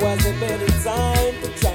was a better time to